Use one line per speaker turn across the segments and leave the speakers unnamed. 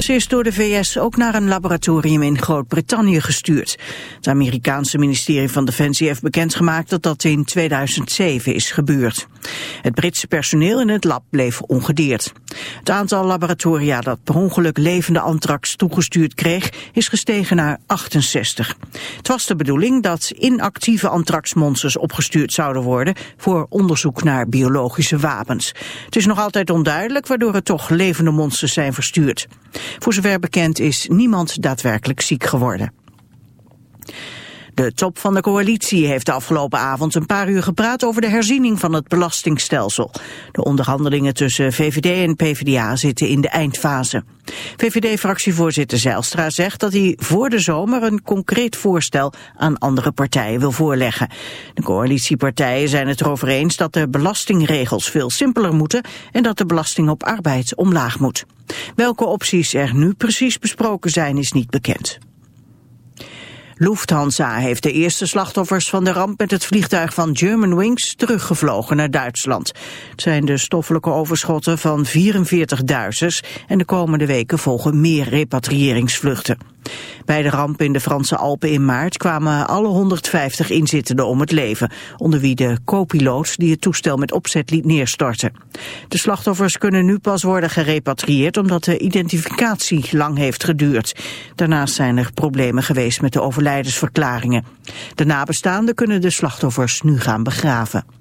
Ze is door de VS ook naar een laboratorium in Groot-Brittannië gestuurd. Het Amerikaanse ministerie van Defensie heeft bekendgemaakt dat dat in 2007 is gebeurd. Het Britse personeel in het lab bleef ongedeerd. Het aantal laboratoria dat per ongeluk levende antrax toegestuurd kreeg is gestegen naar 68. Het was de bedoeling dat inactieve antraxmonsters opgestuurd zouden worden voor onderzoek naar biologische wapens. Het is nog altijd onduidelijk waardoor er toch levende monsters zijn verstuurd. Voor zover bekend is niemand daadwerkelijk ziek geworden. De top van de coalitie heeft de afgelopen avond een paar uur gepraat over de herziening van het belastingstelsel. De onderhandelingen tussen VVD en PvdA zitten in de eindfase. VVD-fractievoorzitter Zijlstra zegt dat hij voor de zomer een concreet voorstel aan andere partijen wil voorleggen. De coalitiepartijen zijn het erover eens dat de belastingregels veel simpeler moeten en dat de belasting op arbeid omlaag moet. Welke opties er nu precies besproken zijn is niet bekend. Lufthansa heeft de eerste slachtoffers van de ramp met het vliegtuig van Germanwings teruggevlogen naar Duitsland. Het zijn de stoffelijke overschotten van 44 Duitsers en de komende weken volgen meer repatriëringsvluchten. Bij de ramp in de Franse Alpen in maart kwamen alle 150 inzittenden om het leven, onder wie de co-piloot die het toestel met opzet liet neerstorten. De slachtoffers kunnen nu pas worden gerepatrieerd omdat de identificatie lang heeft geduurd. Daarnaast zijn er problemen geweest met de overlijdensverklaringen. De nabestaanden kunnen de slachtoffers nu gaan begraven.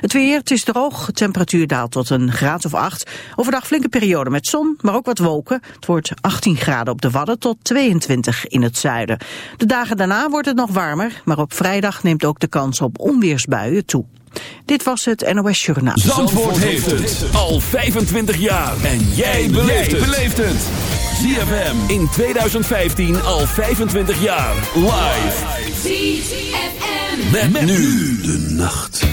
Het weer, het is droog, de temperatuur daalt tot een graad of 8. Overdag flinke periode met zon, maar ook wat wolken. Het wordt 18 graden op de Wadden tot 22 in het zuiden. De dagen daarna wordt het nog warmer, maar op vrijdag neemt ook de kans op onweersbuien toe. Dit was het NOS Journaal.
Zandvoort, heeft het al 25 jaar. En jij beleeft het. ZFM in 2015 al 25 jaar. Live. ZFM. met nu de nacht.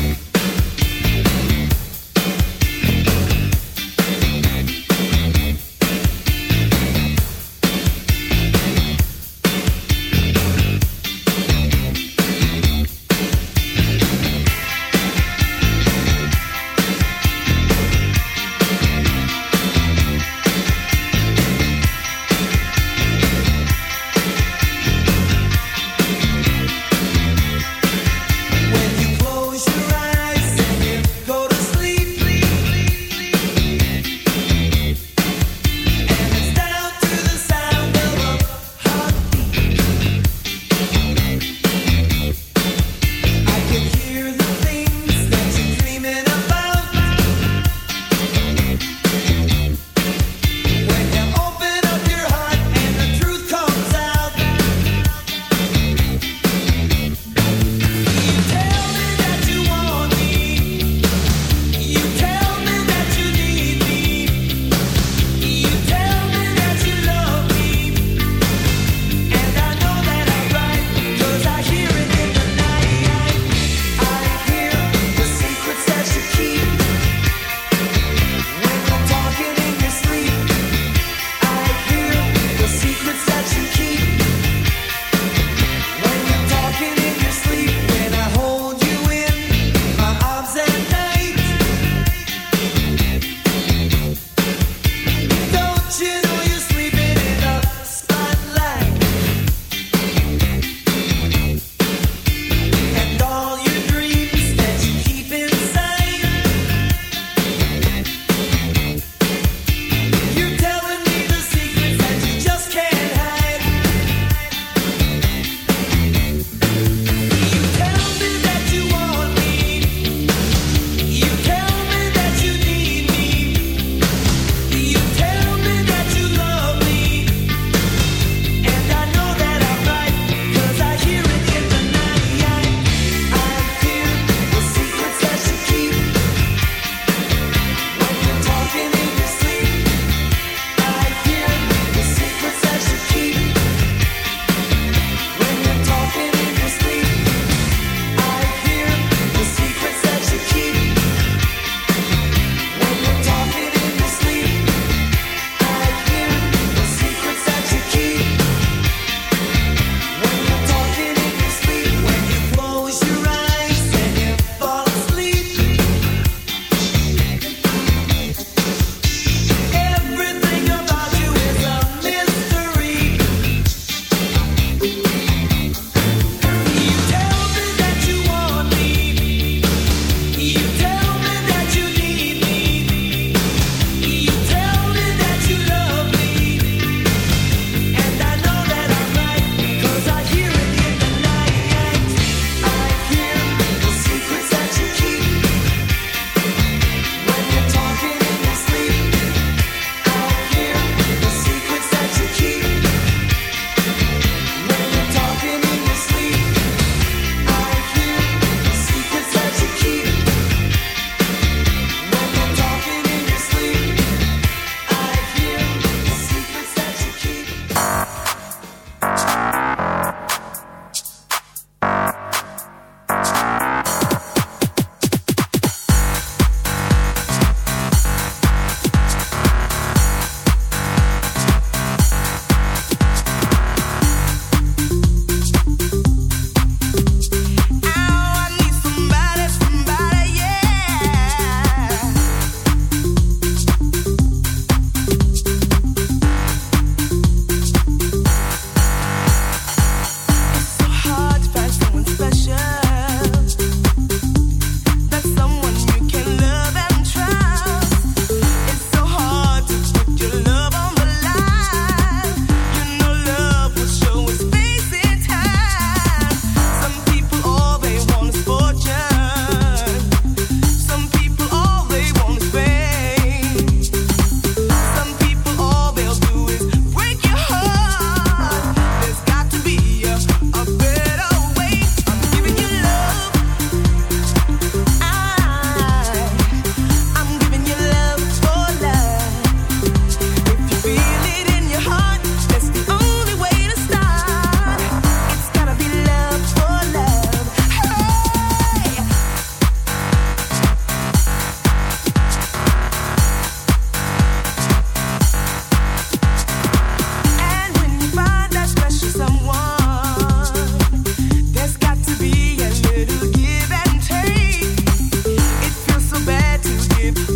wave.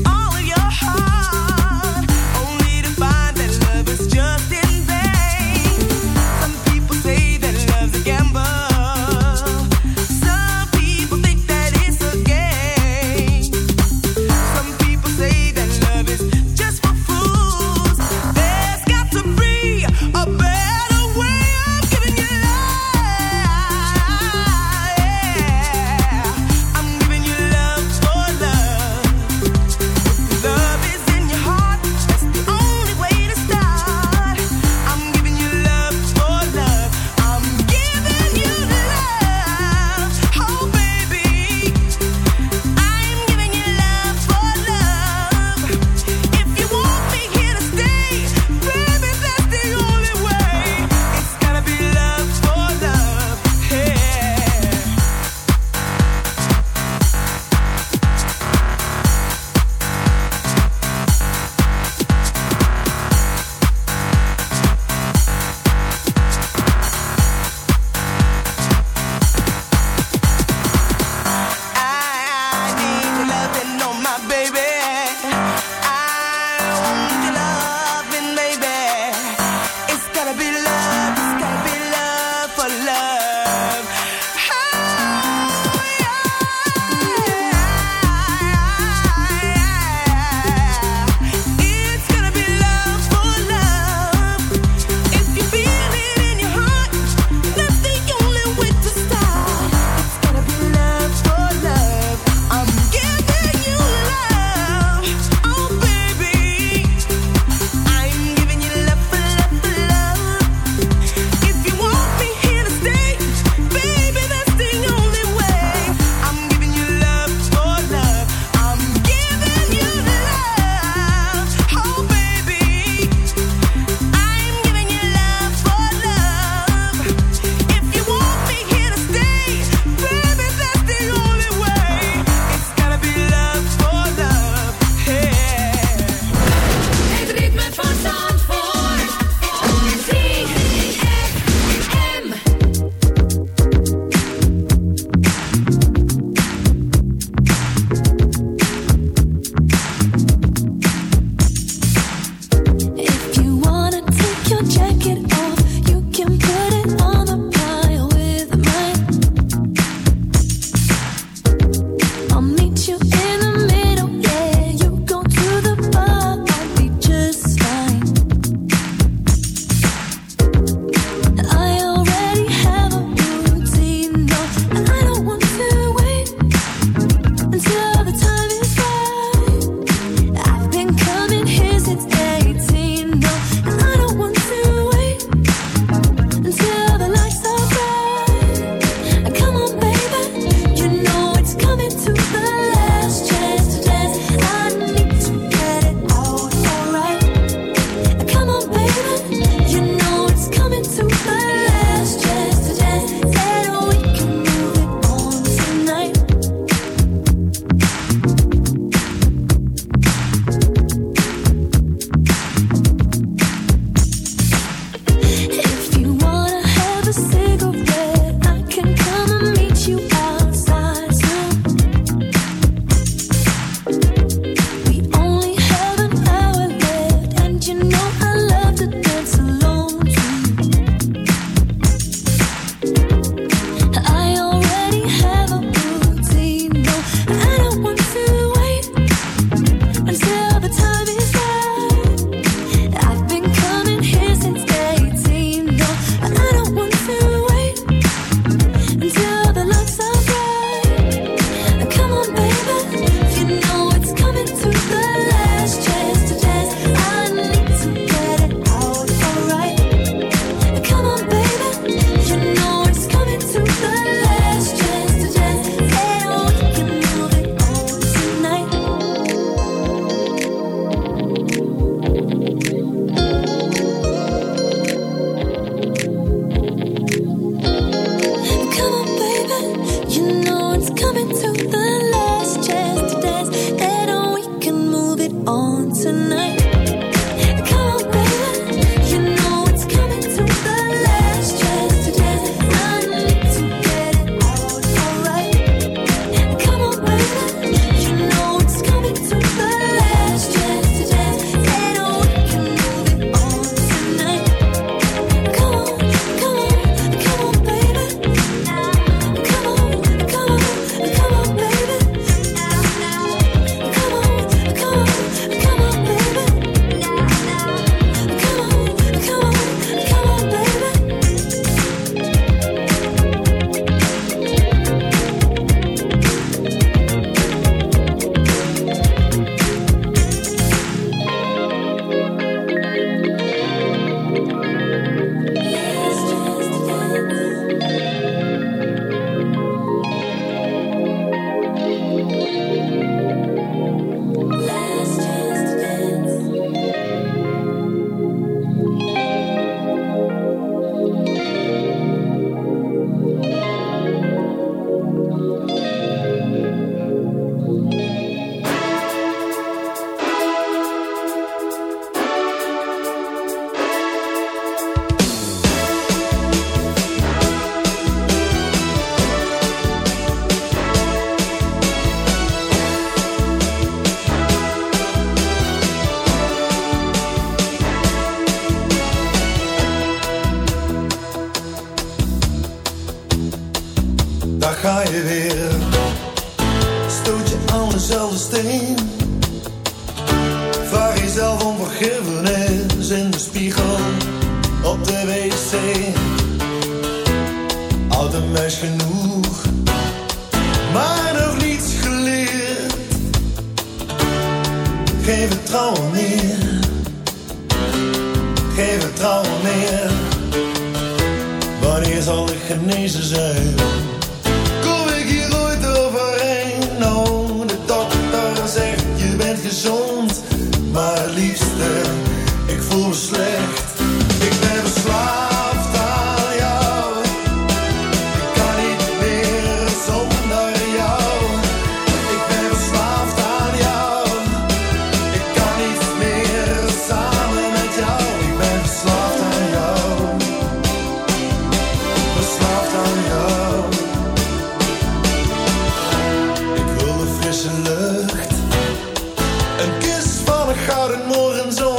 Een kus van een gouden morgenzon.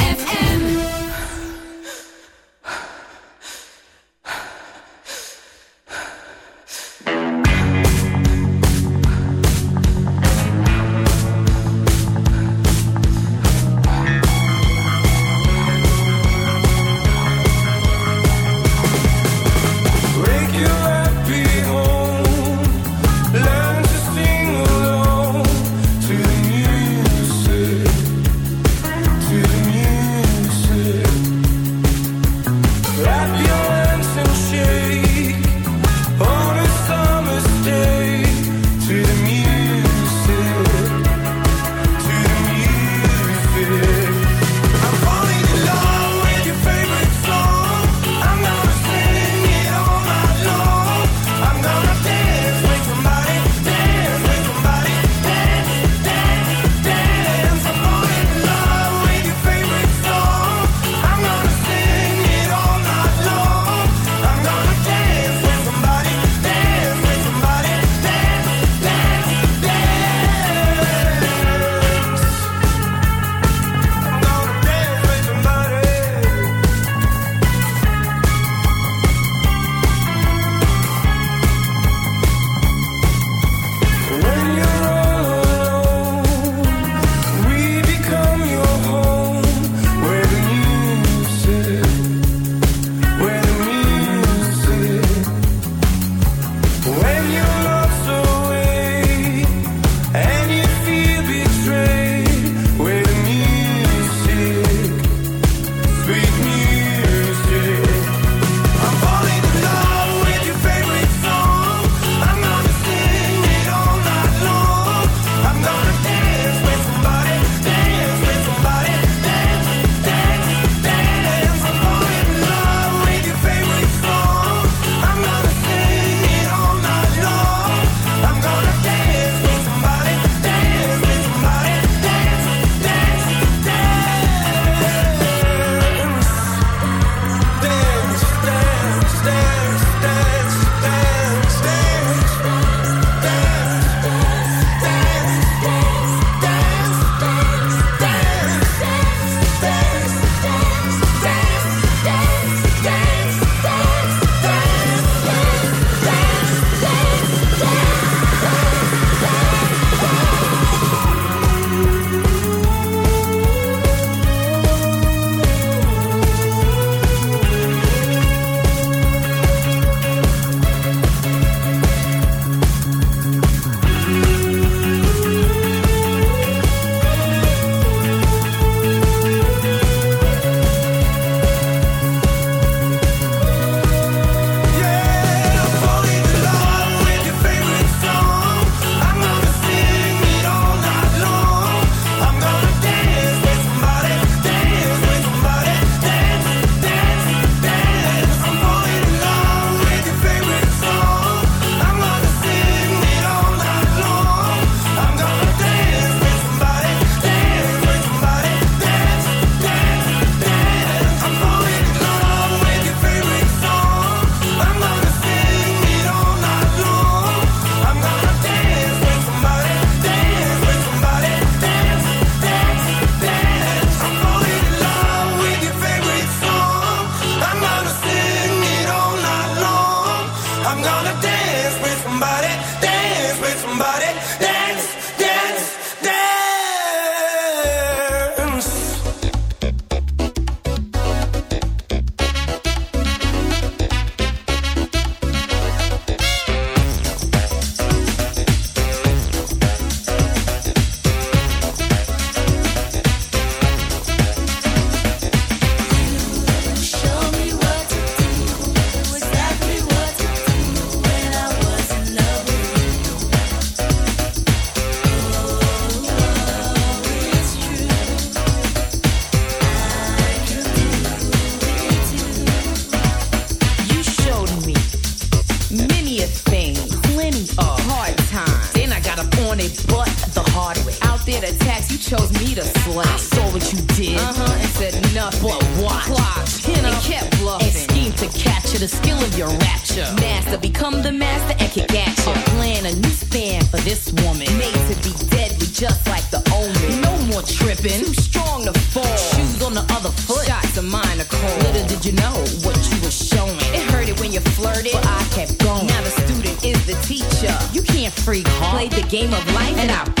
on their butt the hard way.
Out there to tax, you chose me to slay. I saw what you did, uh-huh, and said nothing. But watch, clocked, you know, and kept bluffing. And schemed to capture the skill of your rapture. Master, become the master and kick at you. A plan, a new span for this woman. Made to be deadly, just like the omen. No more tripping, too strong to fall. Shoes on the other foot, shots of mine are cold. Little did you know what you were showing. It hurted when you flirted, but I freak, huh? played the game of life, and I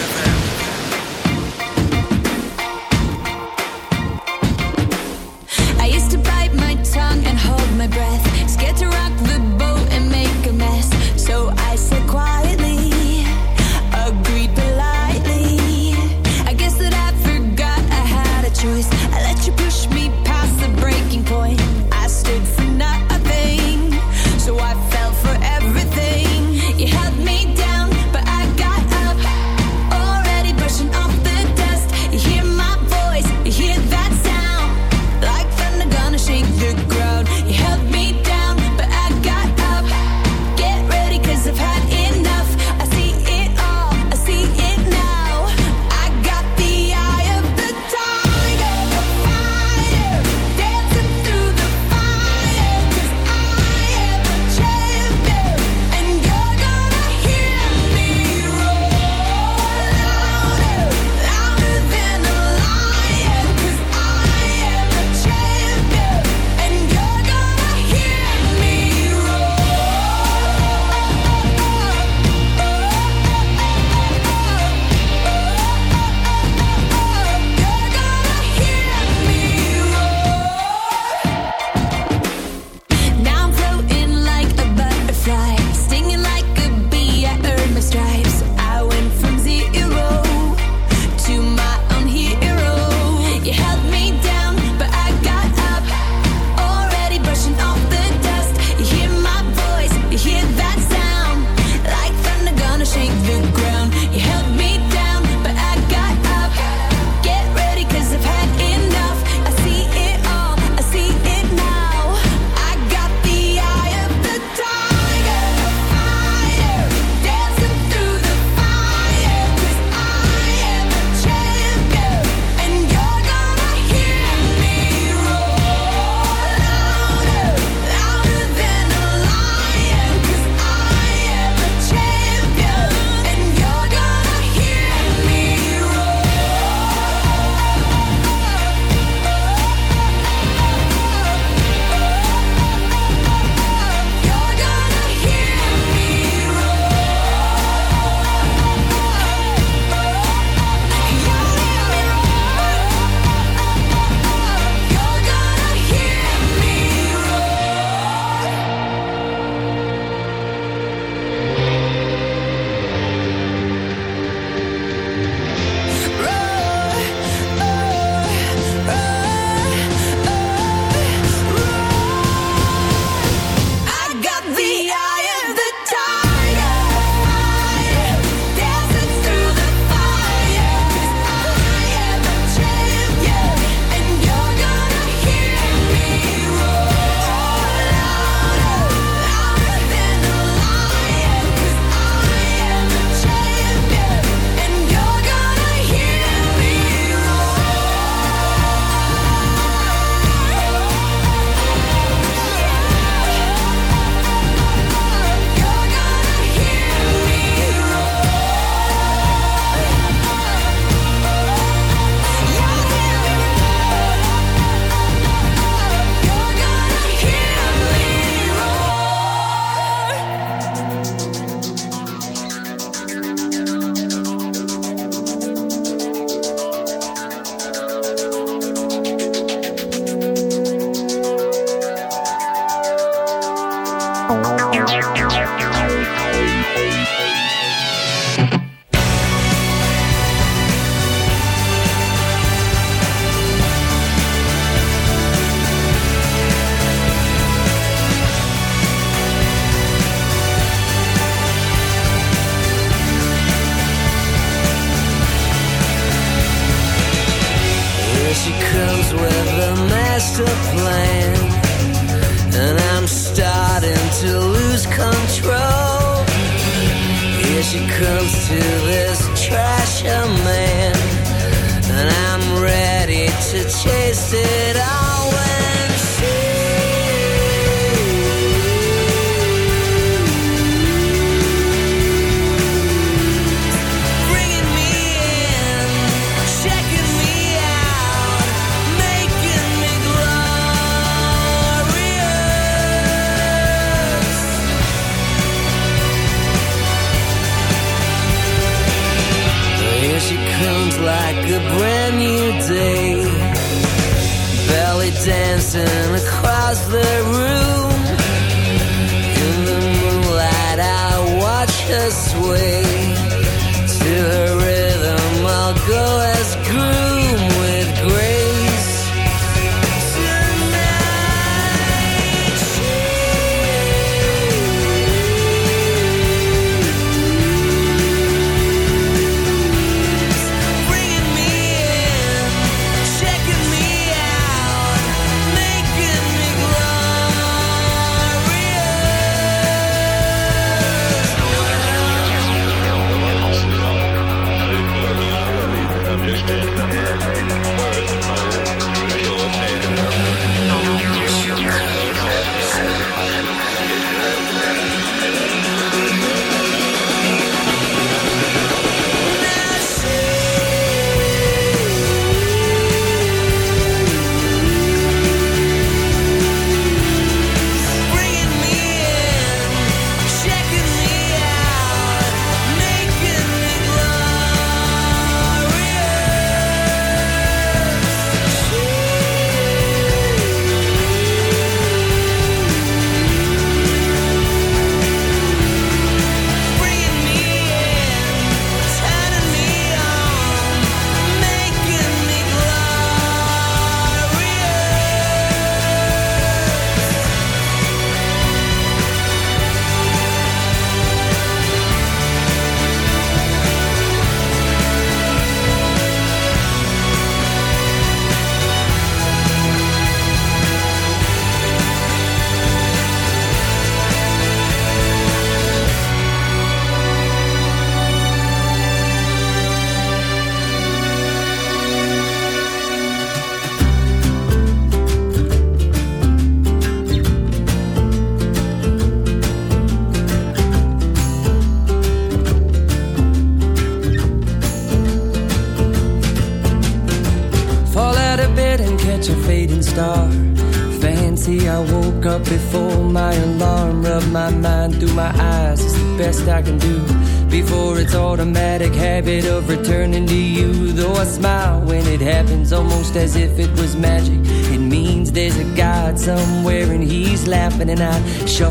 comes to this.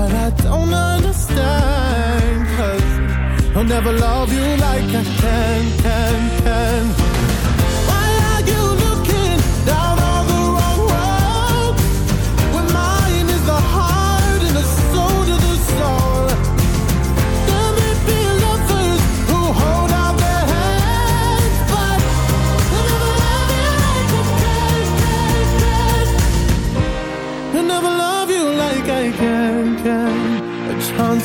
but I don't understand, i I'll never love you like I can, can, can.